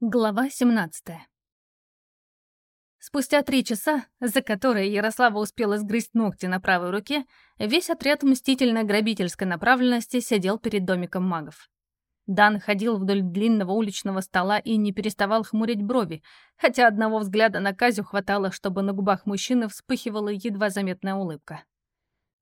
Глава 17 Спустя три часа, за которые Ярослава успела сгрызть ногти на правой руке, весь отряд мстительно-грабительской направленности сидел перед домиком магов. Дан ходил вдоль длинного уличного стола и не переставал хмурить брови, хотя одного взгляда на Казю хватало, чтобы на губах мужчины вспыхивала едва заметная улыбка.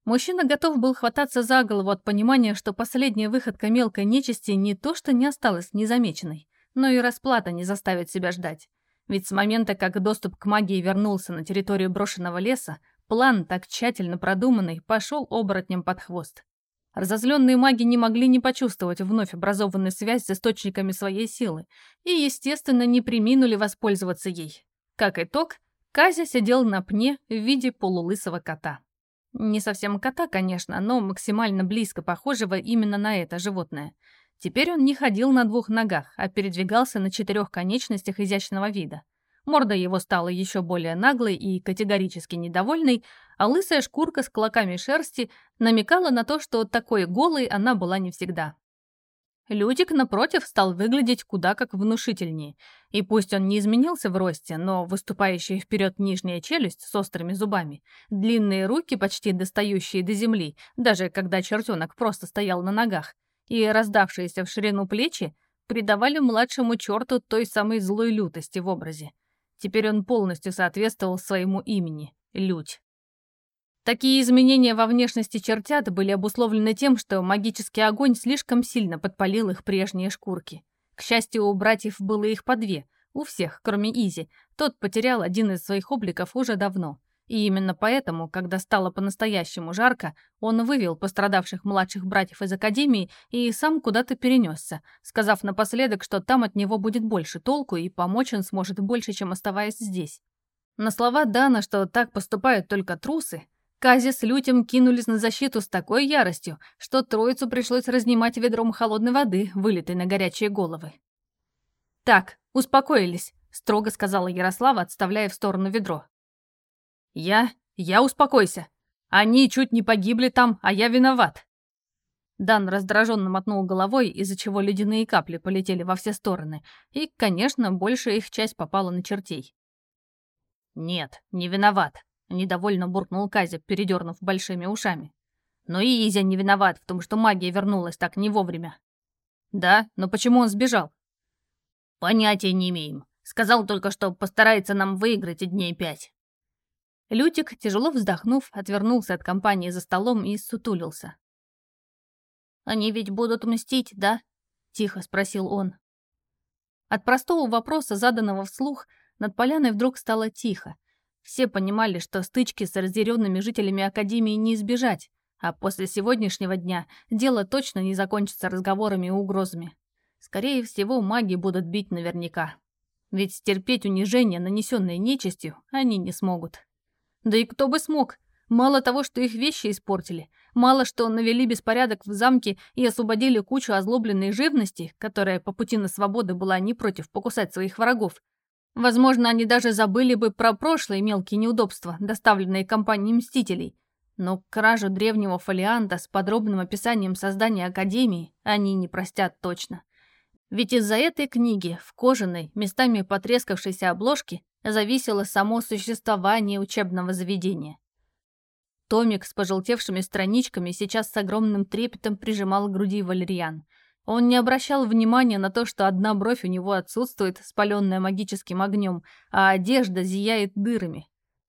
Мужчина готов был хвататься за голову от понимания, что последняя выходка мелкой нечисти не то что не осталась незамеченной, но и расплата не заставит себя ждать. Ведь с момента, как доступ к магии вернулся на территорию брошенного леса, план, так тщательно продуманный, пошел оборотням под хвост. Разозленные маги не могли не почувствовать вновь образованную связь с источниками своей силы и, естественно, не приминули воспользоваться ей. Как итог, Казя сидел на пне в виде полулысого кота. Не совсем кота, конечно, но максимально близко похожего именно на это животное – Теперь он не ходил на двух ногах, а передвигался на четырех конечностях изящного вида. Морда его стала еще более наглой и категорически недовольной, а лысая шкурка с клоками шерсти намекала на то, что такой голой она была не всегда. Людик, напротив, стал выглядеть куда как внушительнее. И пусть он не изменился в росте, но выступающая вперед нижняя челюсть с острыми зубами, длинные руки, почти достающие до земли, даже когда чертенок просто стоял на ногах, и раздавшиеся в ширину плечи придавали младшему черту той самой злой лютости в образе. Теперь он полностью соответствовал своему имени — Лють. Такие изменения во внешности чертят были обусловлены тем, что магический огонь слишком сильно подпалил их прежние шкурки. К счастью, у братьев было их по две, у всех, кроме Изи. Тот потерял один из своих обликов уже давно. И именно поэтому, когда стало по-настоящему жарко, он вывел пострадавших младших братьев из академии и сам куда-то перенесся, сказав напоследок, что там от него будет больше толку и помочь он сможет больше, чем оставаясь здесь. На слова Дана, что так поступают только трусы, Кази с Лютем кинулись на защиту с такой яростью, что троицу пришлось разнимать ведром холодной воды, вылитой на горячие головы. «Так, успокоились», — строго сказала Ярослава, отставляя в сторону ведро. «Я? Я успокойся. Они чуть не погибли там, а я виноват». Дан раздраженно мотнул головой, из-за чего ледяные капли полетели во все стороны, и, конечно, большая их часть попала на чертей. «Нет, не виноват», — недовольно буркнул Казя, передернув большими ушами. «Но и Изя не виноват в том, что магия вернулась так не вовремя». «Да, но почему он сбежал?» «Понятия не имеем. Сказал только, что постарается нам выиграть дней пять». Лютик, тяжело вздохнув, отвернулся от компании за столом и сутулился. «Они ведь будут мстить, да?» — тихо спросил он. От простого вопроса, заданного вслух, над поляной вдруг стало тихо. Все понимали, что стычки с разъяренными жителями Академии не избежать, а после сегодняшнего дня дело точно не закончится разговорами и угрозами. Скорее всего, маги будут бить наверняка. Ведь стерпеть унижение, нанесенное нечистью, они не смогут. Да и кто бы смог? Мало того, что их вещи испортили, мало что навели беспорядок в замке и освободили кучу озлобленной живности, которая по пути на свободу была не против покусать своих врагов. Возможно, они даже забыли бы про прошлые мелкие неудобства, доставленные компанией Мстителей. Но кражу древнего фолианта с подробным описанием создания Академии они не простят точно. Ведь из-за этой книги в кожаной, местами потрескавшейся обложке зависело само существование учебного заведения. Томик с пожелтевшими страничками сейчас с огромным трепетом прижимал к груди валерьян. Он не обращал внимания на то, что одна бровь у него отсутствует, спаленная магическим огнем, а одежда зияет дырами.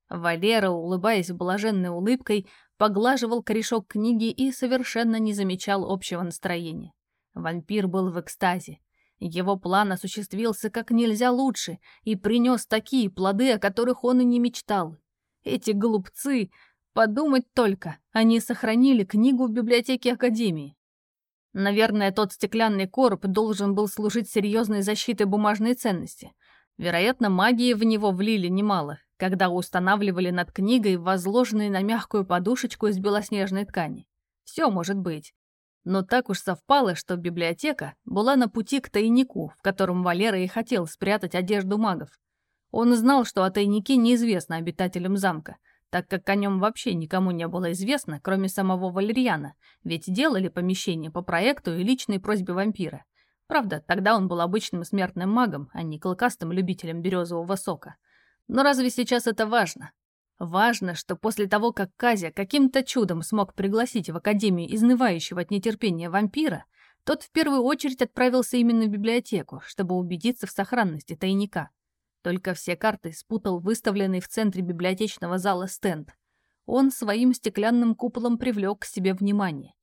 Валера, улыбаясь блаженной улыбкой, поглаживал корешок книги и совершенно не замечал общего настроения. Вампир был в экстазе. Его план осуществился как нельзя лучше и принес такие плоды, о которых он и не мечтал. Эти глупцы, подумать только, они сохранили книгу в библиотеке Академии. Наверное, тот стеклянный короб должен был служить серьезной защитой бумажной ценности. Вероятно, магии в него влили немало, когда устанавливали над книгой возложенные на мягкую подушечку из белоснежной ткани. Все может быть. Но так уж совпало, что библиотека была на пути к тайнику, в котором Валера и хотел спрятать одежду магов. Он знал, что о тайнике неизвестно обитателям замка, так как о нем вообще никому не было известно, кроме самого Валерьяна, ведь делали помещение по проекту и личной просьбе вампира. Правда, тогда он был обычным смертным магом, а не клыкастым любителем березового сока. Но разве сейчас это важно? Важно, что после того, как Казя каким-то чудом смог пригласить в Академию изнывающего от нетерпения вампира, тот в первую очередь отправился именно в библиотеку, чтобы убедиться в сохранности тайника. Только все карты спутал выставленный в центре библиотечного зала стенд. Он своим стеклянным куполом привлек к себе внимание.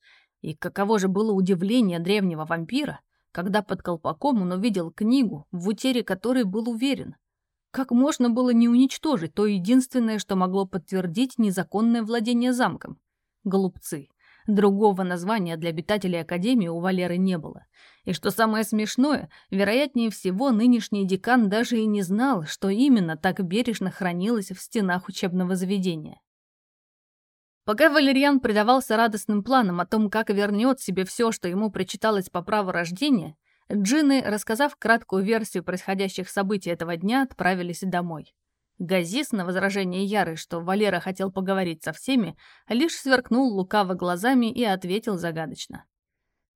И каково же было удивление древнего вампира, когда под колпаком он увидел книгу, в утере которой был уверен. Как можно было не уничтожить то единственное, что могло подтвердить незаконное владение замком? Голубцы. Другого названия для обитателей Академии у Валеры не было. И что самое смешное, вероятнее всего, нынешний декан даже и не знал, что именно так бережно хранилось в стенах учебного заведения. Пока Валерьян предавался радостным планам о том, как вернет себе все, что ему причиталось по праву рождения, джинны, рассказав краткую версию происходящих событий этого дня, отправились домой. Газис на возражение Яры, что Валера хотел поговорить со всеми, лишь сверкнул лукаво глазами и ответил загадочно.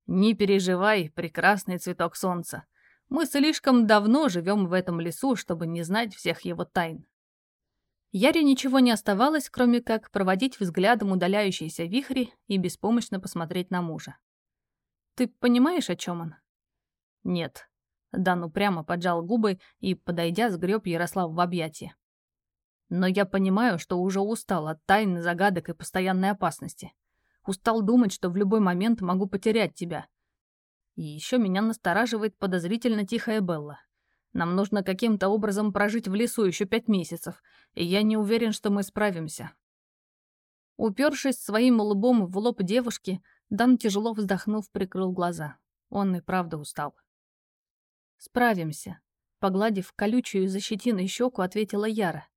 «Не переживай, прекрасный цветок солнца. Мы слишком давно живем в этом лесу, чтобы не знать всех его тайн. Яре ничего не оставалось, кроме как проводить взглядом удаляющиеся вихри и беспомощно посмотреть на мужа. «Ты понимаешь, о чем он?» «Нет». Дан упрямо поджал губы и, подойдя, сгреб Ярослав в объятия. «Но я понимаю, что уже устал от тайн, загадок и постоянной опасности. Устал думать, что в любой момент могу потерять тебя. И еще меня настораживает подозрительно тихая Белла. Нам нужно каким-то образом прожить в лесу еще пять месяцев, и я не уверен, что мы справимся». Упершись своим лбом в лоб девушки, Дан, тяжело вздохнув, прикрыл глаза. Он и правда устал. «Справимся», — погладив колючую за щетиной щеку, ответила Яра.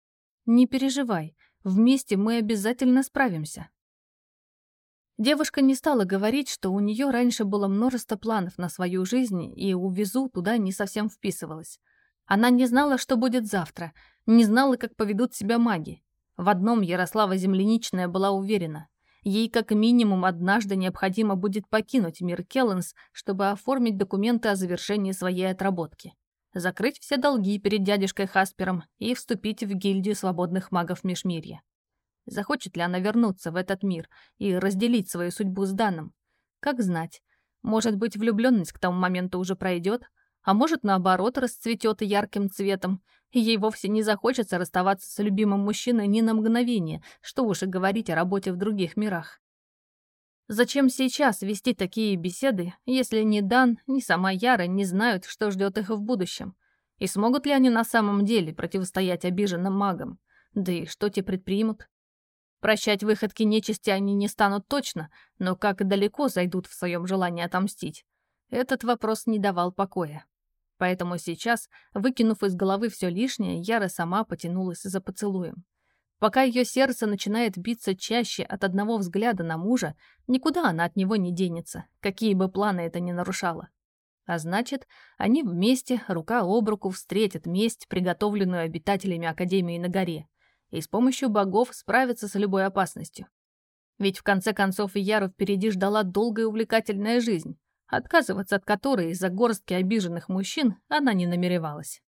«Не переживай, вместе мы обязательно справимся». Девушка не стала говорить, что у нее раньше было множество планов на свою жизнь, и увезу туда не совсем вписывалась. Она не знала, что будет завтра, не знала, как поведут себя маги. В одном Ярослава Земляничная была уверена. Ей как минимум однажды необходимо будет покинуть мир Келленс, чтобы оформить документы о завершении своей отработки, закрыть все долги перед дядюшкой Хаспером и вступить в гильдию свободных магов Межмирья. Захочет ли она вернуться в этот мир и разделить свою судьбу с Даном? Как знать. Может быть, влюбленность к тому моменту уже пройдет, а может, наоборот, расцветет ярким цветом, ей вовсе не захочется расставаться с любимым мужчиной ни на мгновение, что уж и говорить о работе в других мирах. Зачем сейчас вести такие беседы, если ни Дан, ни сама Яра не знают, что ждет их в будущем? И смогут ли они на самом деле противостоять обиженным магам? Да и что те предпримут? Прощать выходки нечисти они не станут точно, но как далеко зайдут в своем желании отомстить? Этот вопрос не давал покоя. Поэтому сейчас, выкинув из головы все лишнее, Яра сама потянулась за поцелуем. Пока ее сердце начинает биться чаще от одного взгляда на мужа, никуда она от него не денется, какие бы планы это ни нарушало. А значит, они вместе, рука об руку, встретят месть, приготовленную обитателями Академии на горе и с помощью богов справиться с любой опасностью. Ведь в конце концов Яру впереди ждала долгая увлекательная жизнь, отказываться от которой из-за горстки обиженных мужчин она не намеревалась.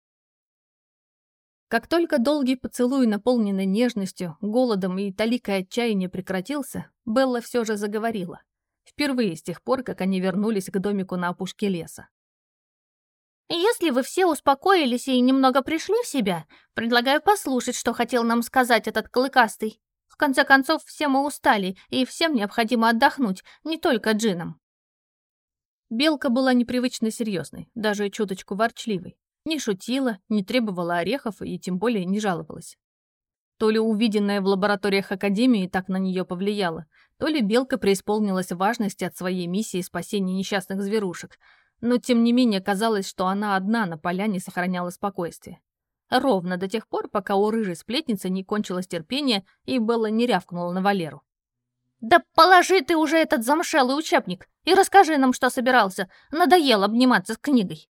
Как только долгий поцелуй, наполненный нежностью, голодом и таликой отчаяния прекратился, Белла все же заговорила. Впервые с тех пор, как они вернулись к домику на опушке леса. Если вы все успокоились и немного пришли в себя, предлагаю послушать, что хотел нам сказать этот клыкастый. В конце концов, все мы устали, и всем необходимо отдохнуть, не только джинам. Белка была непривычно серьезной, даже чуточку ворчливой. Не шутила, не требовала орехов и тем более не жаловалась. То ли увиденное в лабораториях Академии так на нее повлияло, то ли Белка преисполнилась важности от своей миссии спасения несчастных зверушек — но тем не менее казалось, что она одна на поляне сохраняла спокойствие. Ровно до тех пор, пока у рыжей сплетницы не кончилось терпение и Белла не рявкнула на Валеру. «Да положи ты уже этот замшелый учебник и расскажи нам, что собирался. Надоело обниматься с книгой».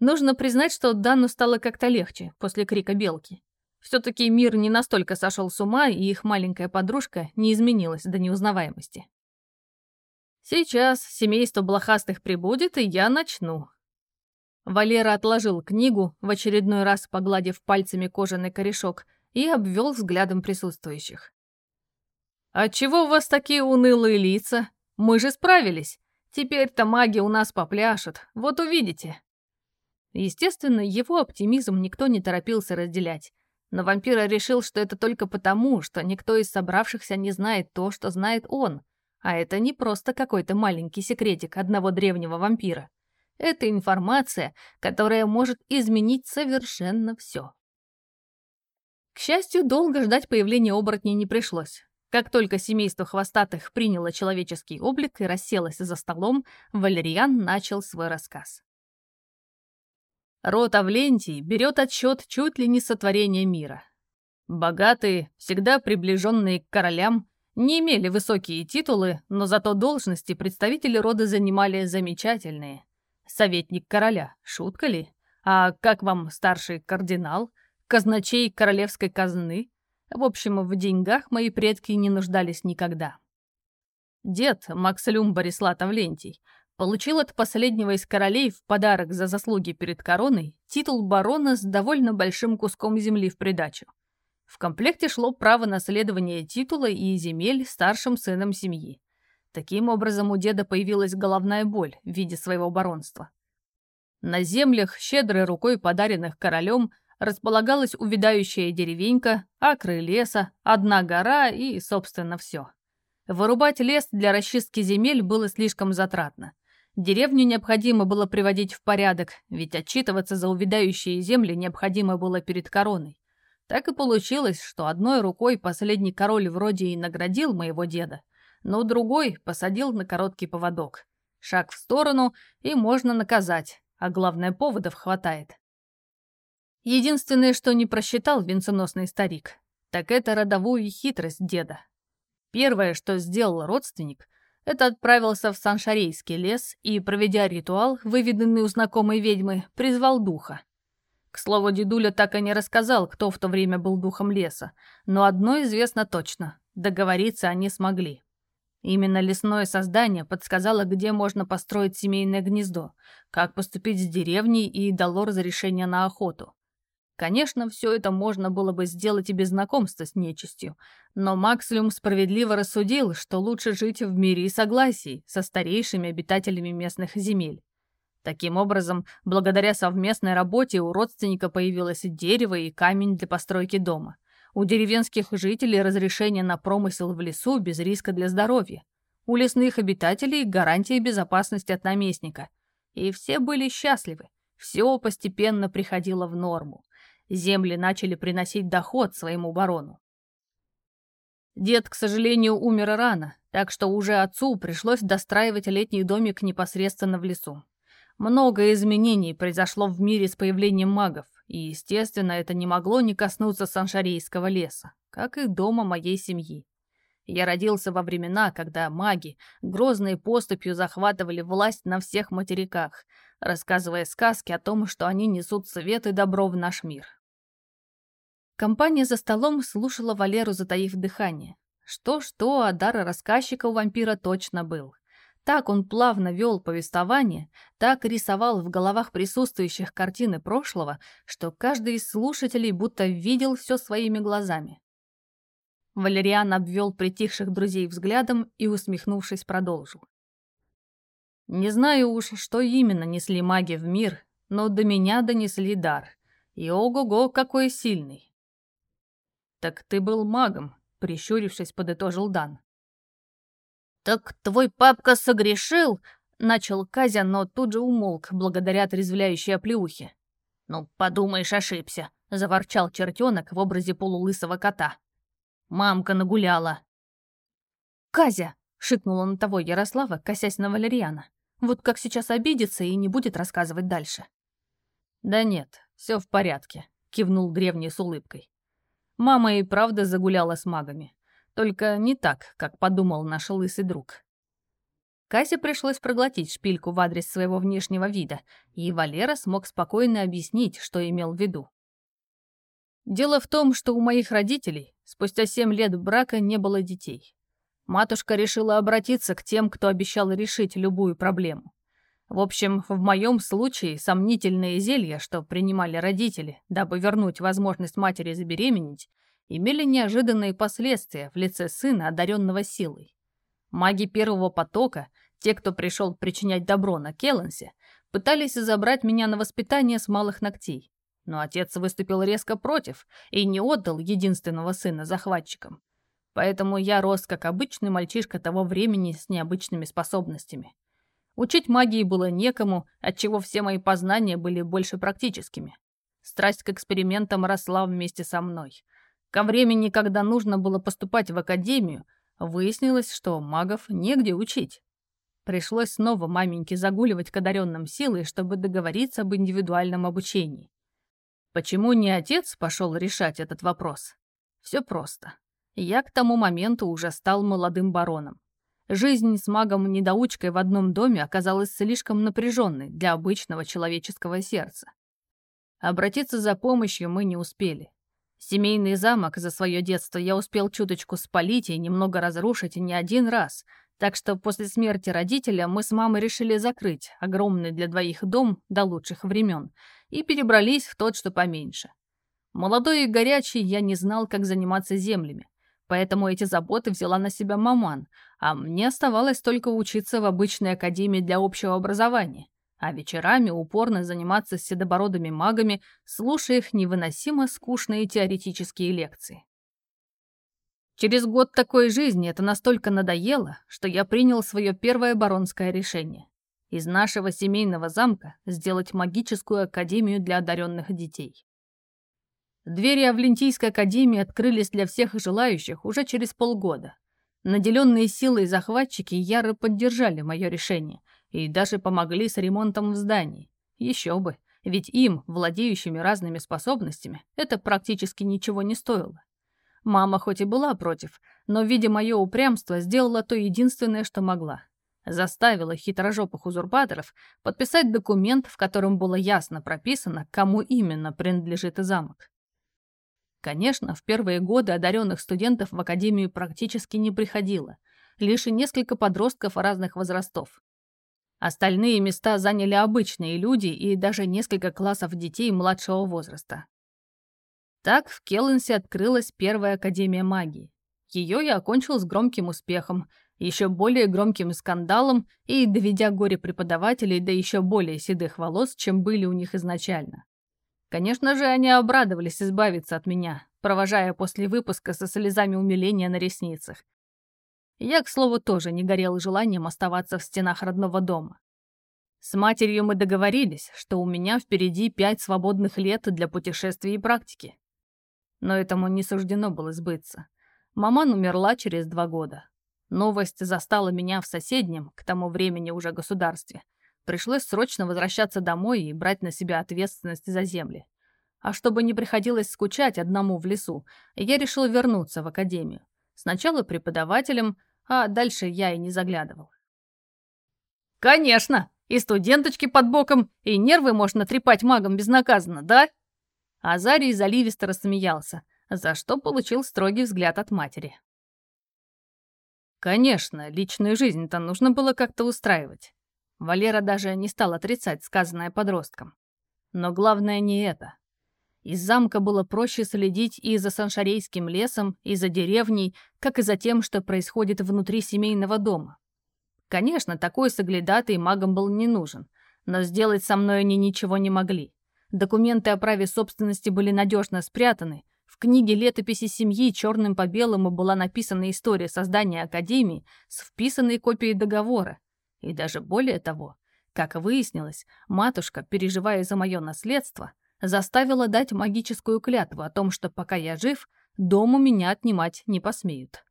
Нужно признать, что Данну стало как-то легче после крика белки. Все-таки мир не настолько сошел с ума, и их маленькая подружка не изменилась до неузнаваемости. Сейчас семейство блохастых прибудет, и я начну. Валера отложил книгу, в очередной раз погладив пальцами кожаный корешок, и обвел взглядом присутствующих. «Отчего у вас такие унылые лица? Мы же справились. Теперь-то маги у нас попляшут, вот увидите». Естественно, его оптимизм никто не торопился разделять. Но вампир решил, что это только потому, что никто из собравшихся не знает то, что знает он — а это не просто какой-то маленький секретик одного древнего вампира. Это информация, которая может изменить совершенно все. К счастью, долго ждать появления оборотней не пришлось. Как только семейство хвостатых приняло человеческий облик и расселось за столом, Валериан начал свой рассказ. Род Авлентий берет отчет чуть ли не сотворения мира. Богатые, всегда приближенные к королям, не имели высокие титулы, но зато должности представители рода занимали замечательные. Советник короля, шутка ли? А как вам старший кардинал? Казначей королевской казны? В общем, в деньгах мои предки не нуждались никогда. Дед, Максилюм Борислав Тавлентий, получил от последнего из королей в подарок за заслуги перед короной титул барона с довольно большим куском земли в придачу. В комплекте шло право наследования титула и земель старшим сыном семьи. Таким образом, у деда появилась головная боль в виде своего баронства. На землях, щедрой рукой подаренных королем, располагалась увядающая деревенька, акры леса, одна гора и, собственно, все. Вырубать лес для расчистки земель было слишком затратно. Деревню необходимо было приводить в порядок, ведь отчитываться за увядающие земли необходимо было перед короной. Так и получилось, что одной рукой последний король вроде и наградил моего деда, но другой посадил на короткий поводок. Шаг в сторону, и можно наказать, а главное, поводов хватает. Единственное, что не просчитал венценосный старик, так это родовую хитрость деда. Первое, что сделал родственник, это отправился в Саншарейский лес и, проведя ритуал, выведенный у знакомой ведьмы, призвал духа. К слову, дедуля так и не рассказал, кто в то время был духом леса, но одно известно точно — договориться они смогли. Именно лесное создание подсказало, где можно построить семейное гнездо, как поступить с деревней и дало разрешение на охоту. Конечно, все это можно было бы сделать и без знакомства с нечистью, но Макслюм справедливо рассудил, что лучше жить в мире и согласии со старейшими обитателями местных земель. Таким образом, благодаря совместной работе у родственника появилось дерево, и камень для постройки дома. У деревенских жителей разрешение на промысел в лесу без риска для здоровья. У лесных обитателей гарантия безопасности от наместника. И все были счастливы. Все постепенно приходило в норму. Земли начали приносить доход своему барону. Дед, к сожалению, умер рано, так что уже отцу пришлось достраивать летний домик непосредственно в лесу. Много изменений произошло в мире с появлением магов, и, естественно, это не могло не коснуться Саншарейского леса, как и дома моей семьи. Я родился во времена, когда маги грозной поступью захватывали власть на всех материках, рассказывая сказки о том, что они несут свет и добро в наш мир. Компания за столом слушала Валеру, затаив дыхание. Что-что, а дар рассказчика у вампира точно был. Так он плавно вел повествование, так рисовал в головах присутствующих картины прошлого, что каждый из слушателей будто видел все своими глазами. Валериан обвел притихших друзей взглядом и, усмехнувшись, продолжил. «Не знаю уж, что именно несли маги в мир, но до меня донесли дар. И ого-го, какой сильный!» «Так ты был магом», — прищурившись, подытожил Дан. «Так твой папка согрешил?» — начал Казя, но тут же умолк, благодаря отрезвляющей оплеухе. «Ну, подумаешь, ошибся», — заворчал чертенок в образе полулысого кота. «Мамка нагуляла». «Казя!» — шикнула на того Ярослава, косясь на Валериана. «Вот как сейчас обидится и не будет рассказывать дальше». «Да нет, все в порядке», — кивнул древний с улыбкой. Мама и правда загуляла с магами. Только не так, как подумал наш лысый друг. Касе пришлось проглотить шпильку в адрес своего внешнего вида, и Валера смог спокойно объяснить, что имел в виду. Дело в том, что у моих родителей спустя семь лет брака не было детей. Матушка решила обратиться к тем, кто обещал решить любую проблему. В общем, в моем случае сомнительные зелья, что принимали родители, дабы вернуть возможность матери забеременеть, имели неожиданные последствия в лице сына, одаренного силой. Маги первого потока, те, кто пришел причинять добро на Келленсе, пытались забрать меня на воспитание с малых ногтей. Но отец выступил резко против и не отдал единственного сына захватчикам. Поэтому я рос как обычный мальчишка того времени с необычными способностями. Учить магии было некому, отчего все мои познания были больше практическими. Страсть к экспериментам росла вместе со мной. Ко времени, когда нужно было поступать в академию, выяснилось, что магов негде учить. Пришлось снова маменьке загуливать к одаренным силой, чтобы договориться об индивидуальном обучении. Почему не отец пошел решать этот вопрос? Все просто. Я к тому моменту уже стал молодым бароном. Жизнь с магом-недоучкой в одном доме оказалась слишком напряженной для обычного человеческого сердца. Обратиться за помощью мы не успели. Семейный замок за свое детство я успел чуточку спалить и немного разрушить не один раз, так что после смерти родителя мы с мамой решили закрыть огромный для двоих дом до лучших времен и перебрались в тот, что поменьше. Молодой и горячий я не знал, как заниматься землями. Поэтому эти заботы взяла на себя маман, а мне оставалось только учиться в обычной академии для общего образования, а вечерами упорно заниматься с седобородыми магами, слушая их невыносимо скучные теоретические лекции. Через год такой жизни это настолько надоело, что я принял свое первое баронское решение. Из нашего семейного замка сделать магическую академию для одаренных детей. Двери Авлентийской академии открылись для всех желающих уже через полгода. Наделенные силой захватчики яро поддержали мое решение и даже помогли с ремонтом в здании. Еще бы, ведь им, владеющими разными способностями, это практически ничего не стоило. Мама хоть и была против, но, видя мое упрямство, сделала то единственное, что могла. Заставила хитрожопых узурпаторов подписать документ, в котором было ясно прописано, кому именно принадлежит замок. Конечно, в первые годы одаренных студентов в академию практически не приходило. Лишь и несколько подростков разных возрастов. Остальные места заняли обычные люди и даже несколько классов детей младшего возраста. Так в Келленсе открылась первая Академия магии. Ее я окончил с громким успехом, еще более громким скандалом и доведя горе преподавателей до еще более седых волос, чем были у них изначально. Конечно же, они обрадовались избавиться от меня, провожая после выпуска со слезами умиления на ресницах. Я, к слову, тоже не горел желанием оставаться в стенах родного дома. С матерью мы договорились, что у меня впереди пять свободных лет для путешествий и практики. Но этому не суждено было сбыться. Маман умерла через два года. Новость застала меня в соседнем, к тому времени уже государстве, Пришлось срочно возвращаться домой и брать на себя ответственность за земли. А чтобы не приходилось скучать одному в лесу, я решил вернуться в академию. Сначала преподавателем, а дальше я и не заглядывал. «Конечно! И студенточки под боком, и нервы можно трепать магом безнаказанно, да?» Азарий заливисто рассмеялся, за что получил строгий взгляд от матери. Конечно, личную жизнь-то нужно было как-то устраивать. Валера даже не стал отрицать сказанное подростком. Но главное не это. Из замка было проще следить и за Саншарейским лесом, и за деревней, как и за тем, что происходит внутри семейного дома. Конечно, такой соглядатый магам был не нужен, но сделать со мной они ничего не могли. Документы о праве собственности были надежно спрятаны. В книге летописи семьи черным по белому была написана история создания Академии с вписанной копией договора, и даже более того, как выяснилось, матушка, переживая за мое наследство, заставила дать магическую клятву о том, что пока я жив, дом у меня отнимать не посмеют.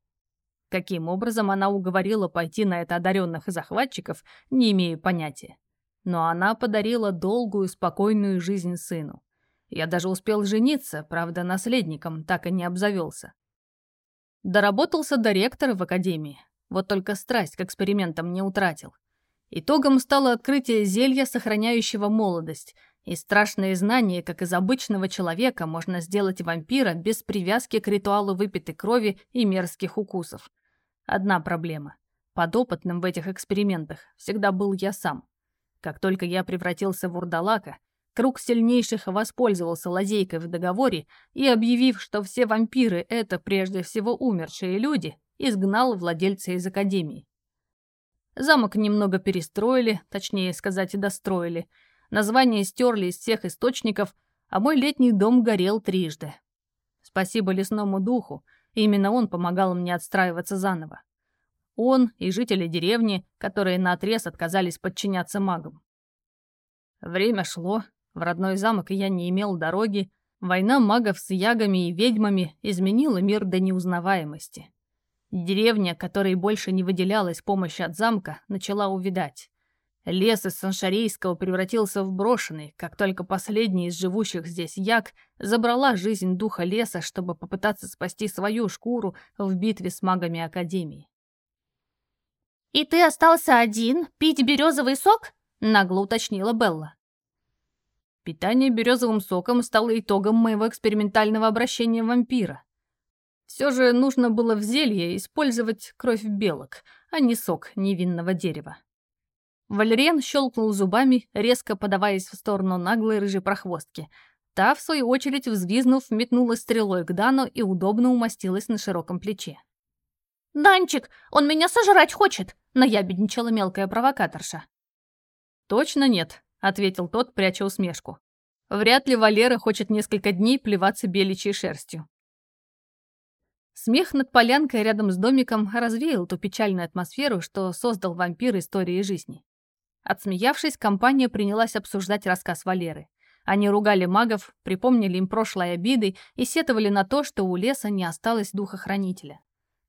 Каким образом она уговорила пойти на это одаренных захватчиков, не имею понятия. Но она подарила долгую, спокойную жизнь сыну. Я даже успел жениться, правда, наследником так и не обзавелся. Доработался до ректора в академии, вот только страсть к экспериментам не утратил. Итогом стало открытие зелья, сохраняющего молодость, и страшные знания, как из обычного человека можно сделать вампира без привязки к ритуалу выпитой крови и мерзких укусов. Одна проблема. Подопытным в этих экспериментах всегда был я сам. Как только я превратился в урдалака, круг сильнейших воспользовался лазейкой в договоре и, объявив, что все вампиры — это прежде всего умершие люди, изгнал владельца из Академии. Замок немного перестроили, точнее сказать, достроили. Название стерли из всех источников, а мой летний дом горел трижды. Спасибо лесному духу, именно он помогал мне отстраиваться заново. Он и жители деревни, которые наотрез отказались подчиняться магам. Время шло, в родной замок я не имел дороги, война магов с ягами и ведьмами изменила мир до неузнаваемости. Деревня, которой больше не выделялась помощь от замка, начала увидать. Лес из Саншарейского превратился в брошенный, как только последний из живущих здесь як забрала жизнь духа леса, чтобы попытаться спасти свою шкуру в битве с магами Академии. «И ты остался один, пить березовый сок?» — нагло уточнила Белла. Питание березовым соком стало итогом моего экспериментального обращения вампира. Все же нужно было в зелье использовать кровь белок, а не сок невинного дерева. Валериан щелкнул зубами, резко подаваясь в сторону наглой рыжей прохвостки. Та, в свою очередь, взвизнув, метнула стрелой к Дану и удобно умостилась на широком плече. «Данчик, он меня сожрать хочет!» — наябедничала мелкая провокаторша. «Точно нет», — ответил тот, пряча усмешку. «Вряд ли Валера хочет несколько дней плеваться беличьей шерстью». Смех над полянкой рядом с домиком развеял ту печальную атмосферу, что создал вампир истории жизни. Отсмеявшись, компания принялась обсуждать рассказ Валеры. Они ругали магов, припомнили им прошлые обиды и сетовали на то, что у леса не осталось духа хранителя.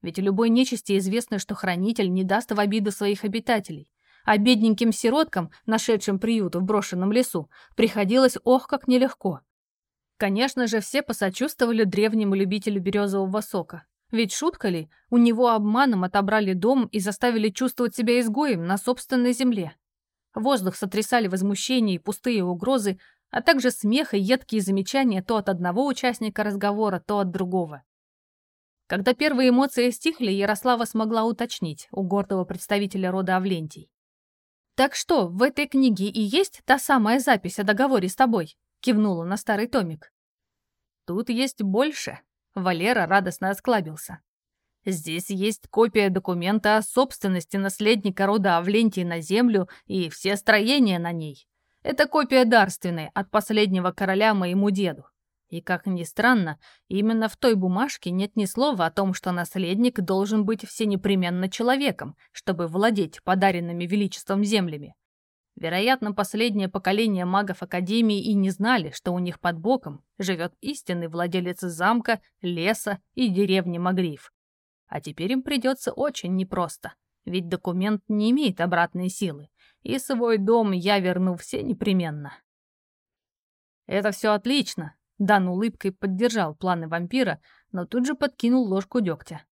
Ведь любой нечисти известно, что хранитель не даст в обиду своих обитателей. А бедненьким сироткам, нашедшим приют в брошенном лесу, приходилось ох как нелегко. Конечно же, все посочувствовали древнему любителю березового сока. Ведь шутка ли, у него обманом отобрали дом и заставили чувствовать себя изгоем на собственной земле. Воздух сотрясали возмущение и пустые угрозы, а также смех и едкие замечания то от одного участника разговора, то от другого. Когда первые эмоции стихли, Ярослава смогла уточнить у гордого представителя рода Авлентий. «Так что, в этой книге и есть та самая запись о договоре с тобой?» Кивнула на старый томик. «Тут есть больше», — Валера радостно осклабился. «Здесь есть копия документа о собственности наследника рода Авлентий на землю и все строения на ней. Это копия дарственной от последнего короля моему деду. И, как ни странно, именно в той бумажке нет ни слова о том, что наследник должен быть всенепременно человеком, чтобы владеть подаренными величеством землями. Вероятно, последнее поколение магов Академии и не знали, что у них под боком живет истинный владелец замка, леса и деревни Магриф. А теперь им придется очень непросто, ведь документ не имеет обратной силы, и свой дом я верну все непременно. Это все отлично, Дан улыбкой поддержал планы вампира, но тут же подкинул ложку дегтя.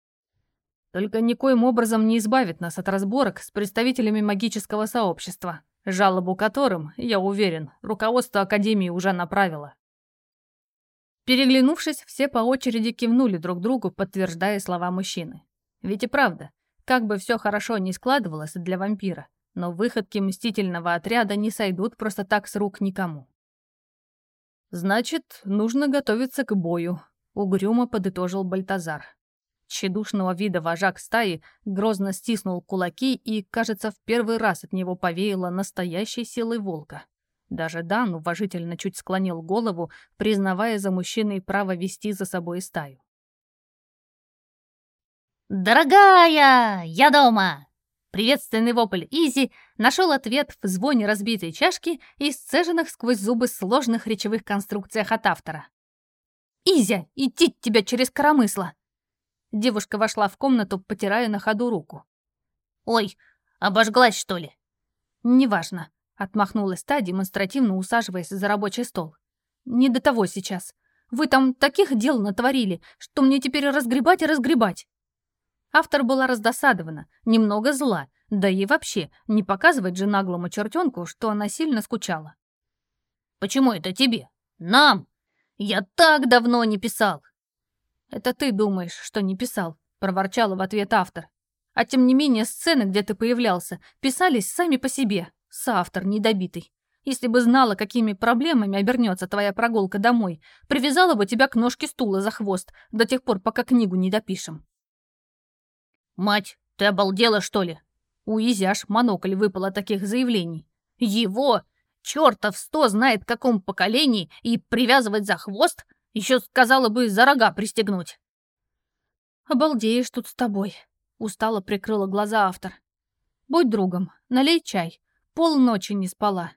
Только никоим образом не избавит нас от разборок с представителями магического сообщества, жалобу которым, я уверен, руководство Академии уже направило. Переглянувшись, все по очереди кивнули друг другу, подтверждая слова мужчины. Ведь и правда, как бы все хорошо не складывалось для вампира, но выходки мстительного отряда не сойдут просто так с рук никому. «Значит, нужно готовиться к бою», — угрюмо подытожил Бальтазар. Тщедушного вида вожак стаи грозно стиснул кулаки и, кажется, в первый раз от него повеяло настоящей силой волка. Даже Дан уважительно чуть склонил голову, признавая за мужчиной право вести за собой стаю. «Дорогая, я дома!» Приветственный вопль Изи нашел ответ в звоне разбитой чашки и сцеженных сквозь зубы сложных речевых конструкциях от автора. «Изя, идти тебя через коромысло!» Девушка вошла в комнату, потирая на ходу руку. «Ой, обожглась, что ли?» «Неважно», — отмахнулась та, демонстративно усаживаясь за рабочий стол. «Не до того сейчас. Вы там таких дел натворили, что мне теперь разгребать и разгребать». Автор была раздосадована, немного зла, да и вообще не показывать же наглому чертенку, что она сильно скучала. «Почему это тебе? Нам! Я так давно не писал!» «Это ты думаешь, что не писал», — проворчала в ответ автор. А тем не менее сцены, где ты появлялся, писались сами по себе, соавтор недобитый. Если бы знала, какими проблемами обернется твоя прогулка домой, привязала бы тебя к ножке стула за хвост до тех пор, пока книгу не допишем. Мать, ты обалдела, что ли? У Изяш монокль выпало таких заявлений. Его, чертов сто знает каком поколении, и привязывать за хвост, еще сказала бы за рога пристегнуть. Обалдеешь тут с тобой. Устало прикрыла глаза автор. Будь другом, налей чай. Полночи не спала.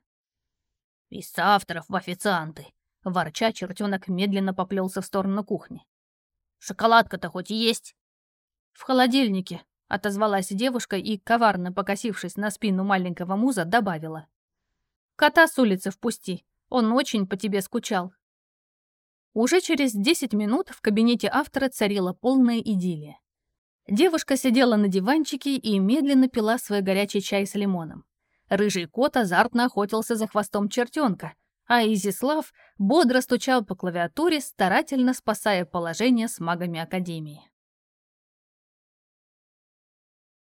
Из авторов в официанты. Ворча, чертенок медленно поплелся в сторону кухни. «Шоколадка-то хоть есть?» «В холодильнике», — отозвалась девушка и, коварно покосившись на спину маленького муза, добавила. «Кота с улицы впусти, он очень по тебе скучал». Уже через 10 минут в кабинете автора царила полная идиллия. Девушка сидела на диванчике и медленно пила свой горячий чай с лимоном. Рыжий кот азартно охотился за хвостом чертенка, а Изислав бодро стучал по клавиатуре, старательно спасая положение с магами Академии.